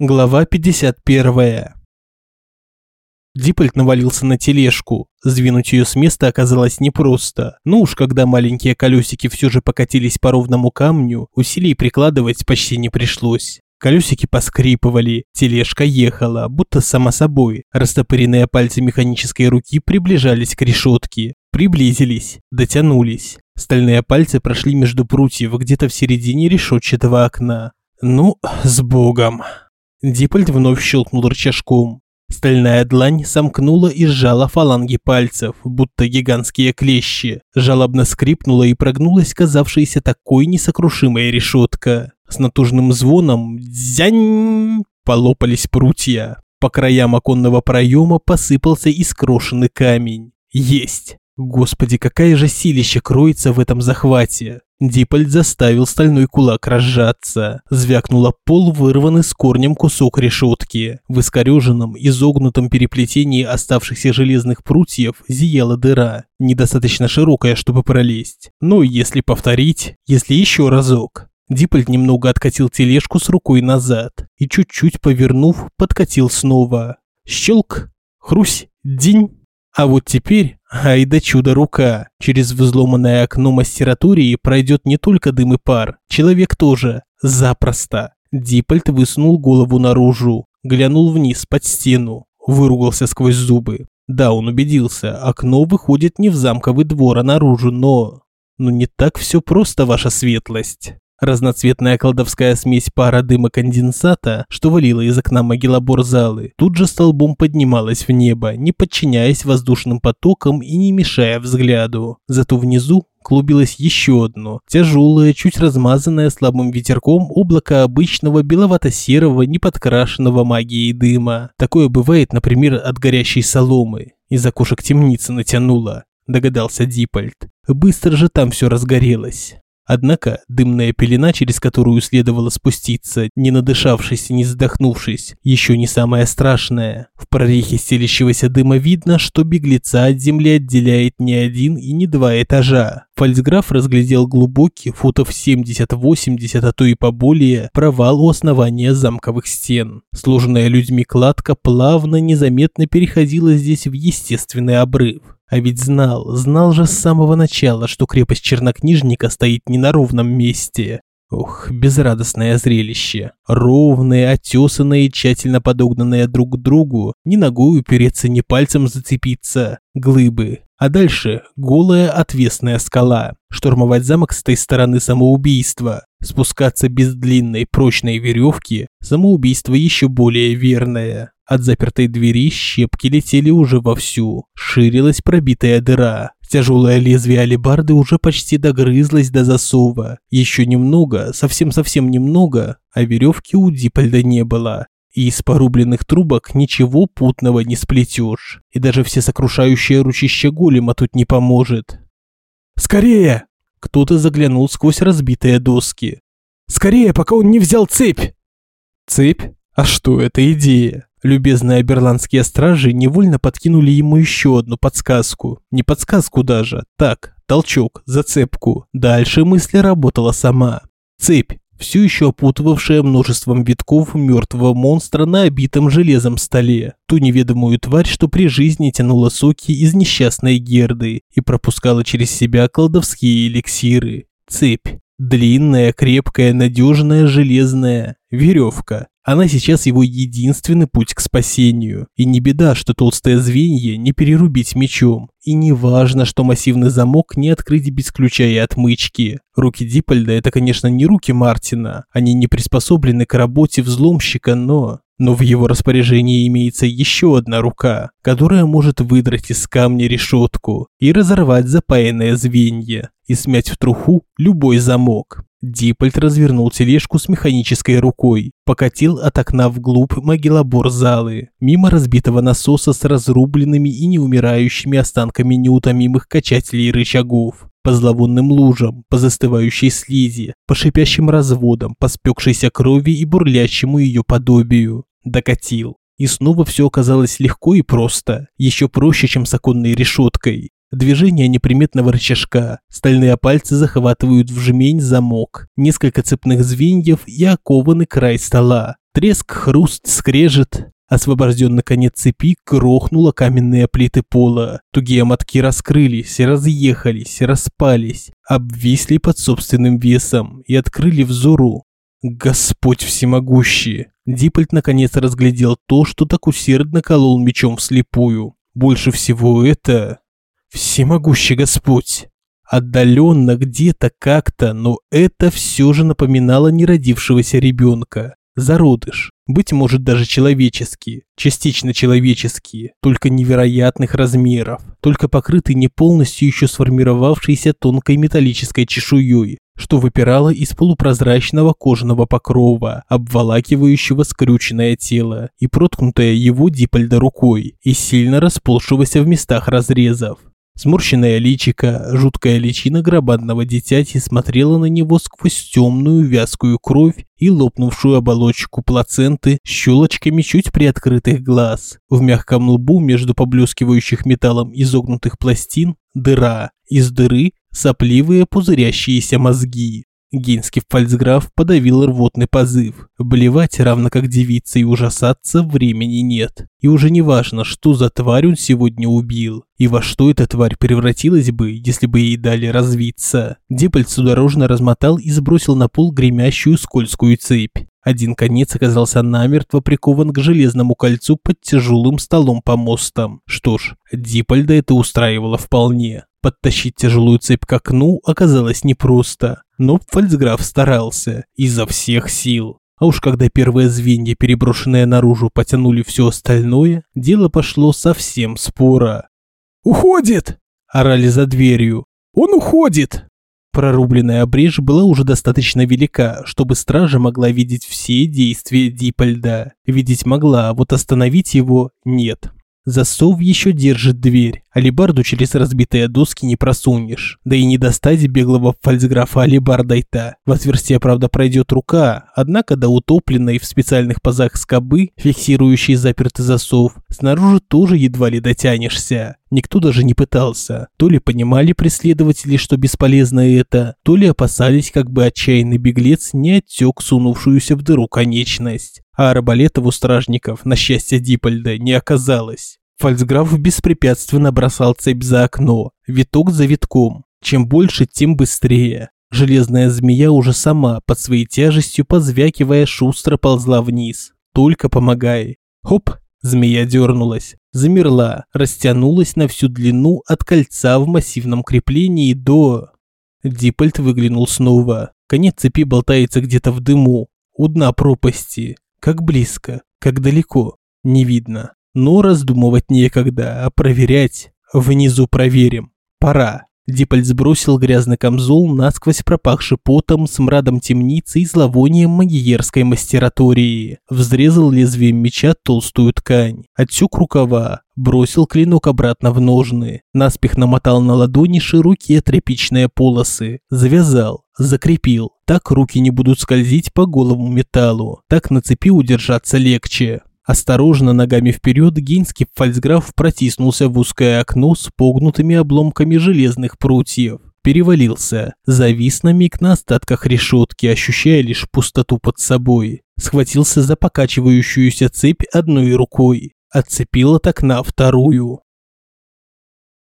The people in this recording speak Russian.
Глава 51. Диппельт навалился на тележку. Сдвинуть ее с места оказалось непросто. Но уж когда маленькие колесики все же покатились по ровному камню, усилий прикладывать почти не пришлось. Колесики поскрипывали, тележка ехала, будто сама собой. Растопыренные пальцы механической руки приближались к решетке. Приблизились, дотянулись. Стальные пальцы прошли между прутьев где-то в середине решетчатого окна. Ну, с богом. Диппольд вновь щелкнул рычажком. Стальная длань сомкнула и сжала фаланги пальцев, будто гигантские клещи. Жалобно скрипнула и прогнулась казавшаяся такой несокрушимая решетка. С натужным звоном «дзянь» полопались прутья. По краям оконного проема посыпался искрошенный камень. Есть! Господи, какая же силища кроется в этом захвате. Диппольд заставил стальной кулак разжаться. Звякнула пол, вырванный с корнем кусок решетки. В искореженном, изогнутом переплетении оставшихся железных прутьев зияла дыра, недостаточно широкая, чтобы пролезть. Но если повторить, если еще разок. Диппольд немного откатил тележку с рукой назад и чуть-чуть повернув, подкатил снова. Щелк, хрусь, день. А вот теперь, ай да чудо-рука, через взломанное окно мастературии пройдет не только дым и пар, человек тоже, запросто. Диппольт высунул голову наружу, глянул вниз под стену, выругался сквозь зубы. Да, он убедился, окно выходит не в замковый двор, а наружу, но... Но не так все просто, ваша светлость. Разноцветная колдовская смесь пара дыма конденсата, что валила из окна могилобор залы, тут же столбом поднималась в небо, не подчиняясь воздушным потокам и не мешая взгляду. Зато внизу клубилось еще одно, тяжелое, чуть размазанное слабым ветерком облако обычного беловато-серого, неподкрашенного магией дыма. Такое бывает, например, от горящей соломы. Из окошек темницы натянуло, догадался Дипольд. Быстро же там все разгорелось. Однако дымная пелена, через которую следовало спуститься, не надышавшись и не вздохнувшись, еще не самое страшное. В прорехе стелящегося дыма видно, что беглеца от земли отделяет не один и не два этажа. Фальцграф разглядел глубокий, футов 70-80, а то и поболее, провал у основания замковых стен. Сложенная людьми кладка плавно, незаметно переходила здесь в естественный обрыв. А ведь знал, знал же с самого начала, что крепость чернокнижника стоит не на ровном месте. Ох, безрадостное зрелище. Ровные, отесанные, тщательно подогнанные друг к другу, ни ногой упереться, ни пальцем зацепиться. Глыбы. А дальше голая отвесная скала. Штурмовать замок с той стороны самоубийство. Спускаться без длинной прочной веревки – самоубийство еще более верное. От запертой двери щепки летели уже вовсю. Ширилась пробитая дыра. Тяжелое лезвие алебарды уже почти догрызлось до засова. Еще немного, совсем-совсем немного, а веревки у Дипольда не было. И из порубленных трубок ничего путного не сплетешь. И даже все сокрушающее ручище голема тут не поможет. «Скорее!» Кто-то заглянул сквозь разбитые доски. «Скорее, пока он не взял цепь!» «Цепь? А что это идея?» Любезные аберландские стражи невольно подкинули ему еще одну подсказку. Не подсказку даже, так, толчок, зацепку. Дальше мысль работала сама. Цепь, все еще опутывавшая множеством витков мертвого монстра на обитом железом столе. Ту неведомую тварь, что при жизни тянула соки из несчастной герды и пропускала через себя колдовские эликсиры. Цепь. Длинная, крепкая, надежная, железная. Веревка. Она сейчас его единственный путь к спасению. И не беда, что толстое звенье не перерубить мечом. И не важно, что массивный замок не открыть без ключа и отмычки. Руки Диппольда – это, конечно, не руки Мартина. Они не приспособлены к работе взломщика, но... Но в его распоряжении имеется еще одна рука, которая может выдрать из камня решетку и разорвать запаянное звенье и смять в труху любой замок. Диппольд развернул тележку с механической рукой, покатил от окна вглубь могилобор залы, мимо разбитого насоса с разрубленными и неумирающими останками неутомимых качателей рычагов, по зловонным лужам, по застывающей слизи, по шипящим разводам, по спекшейся крови и бурлящему ее подобию. Докатил. И снова все оказалось легко и просто, еще проще, чем с оконной решеткой. Движение неприметного рычажка. Стальные пальцы захватывают в жмень замок. Несколько цепных звеньев и окованный край стола. Треск, хруст, скрежет. Освобожденный конец цепи грохнуло каменные плиты пола. Тугие мотки раскрылись, разъехались, распались, обвисли под собственным весом и открыли взору. Господь всемогущий! Диппольт наконец разглядел то, что так усердно колол мечом вслепую. Больше всего это... Всемогущий Господь! Отдаленно где-то как-то, но это все же напоминало неродившегося ребенка. Зародыш, быть может даже человеческие, частично человеческие, только невероятных размеров, только покрытый не полностью еще сформировавшейся тонкой металлической чешуей, что выпирало из полупрозрачного кожаного покрова, обволакивающего скрюченное тело и проткнутое его дипольда рукой, и сильно расползшегося в местах разрезов. Сморщенное личико, жуткая личина гробадного дитяти смотрела на него сквозь темную вязкую кровь и лопнувшую оболочку плаценты щелочками чуть приоткрытых глаз. В мягком лбу между поблескивающих металлом изогнутых пластин дыра. Из дыры сопливые пузырящиеся мозги. Гейнский фальцграф подавил рвотный позыв. Блевать, равно как девица, и ужасаться времени нет. И уже не важно, что за тварь он сегодня убил, и во что эта тварь превратилась бы, если бы ей дали развиться. Депольт судорожно размотал и сбросил на пол гремящую скользкую цепь. Один конец оказался намертво прикован к железному кольцу под тяжелым столом по мостам. Что ж, Дипольда это устраивало вполне. Подтащить тяжелую цепь к окну оказалось непросто, но фальцграф старался изо всех сил. А уж когда первые звенья, переброшенные наружу, потянули все остальное, дело пошло совсем споро. «Уходит!» – орали за дверью. «Он уходит!» Прорубленная брешь была уже достаточно велика, чтобы стража могла видеть все действия Дипольда. Видеть могла, а вот остановить его – нет. Засов еще держит дверь. Алибарду через разбитые доски не просунешь. Да и не достать беглого фальцграфа алибардой-то. В отверстие, правда, пройдет рука, однако до утопленной в специальных пазах скобы, фиксирующей запертый засов, снаружи тоже едва ли дотянешься. Никто даже не пытался. То ли понимали преследователи, что бесполезно это, то ли опасались, как бы отчаянный беглец не оттек сунувшуюся в дыру конечность. А арбалетов у стражников, на счастье Дипольда, не оказалось. Фальцграф беспрепятственно бросал цепь за окно, виток за витком. Чем больше, тем быстрее. Железная змея уже сама, под своей тяжестью позвякивая, шустро ползла вниз. Только помогай. Хоп, змея дернулась, замерла, растянулась на всю длину от кольца в массивном креплении до... Диппольт выглянул снова. Конец цепи болтается где-то в дыму, у дна пропасти. Как близко, как далеко, не видно. Но раздумывать некогда, а проверять. Внизу проверим. Пора. Диппольд сбросил грязный камзол, насквозь пропахший потом, смрадом темницы и зловонием магиерской мастератории. Взрезал лезвием меча толстую ткань. Отсек рукава. Бросил клинок обратно в ножны. Наспех намотал на ладони широкие тряпичные полосы. Завязал. Закрепил. Так руки не будут скользить по голому металлу. Так на цепи удержаться легче. Осторожно ногами вперед Гейнский фальцграф протиснулся в узкое окно с погнутыми обломками железных прутьев. Перевалился, завис на миг на остатках решетки, ощущая лишь пустоту под собой. Схватился за покачивающуюся цепь одной рукой. Отцепил от окна вторую.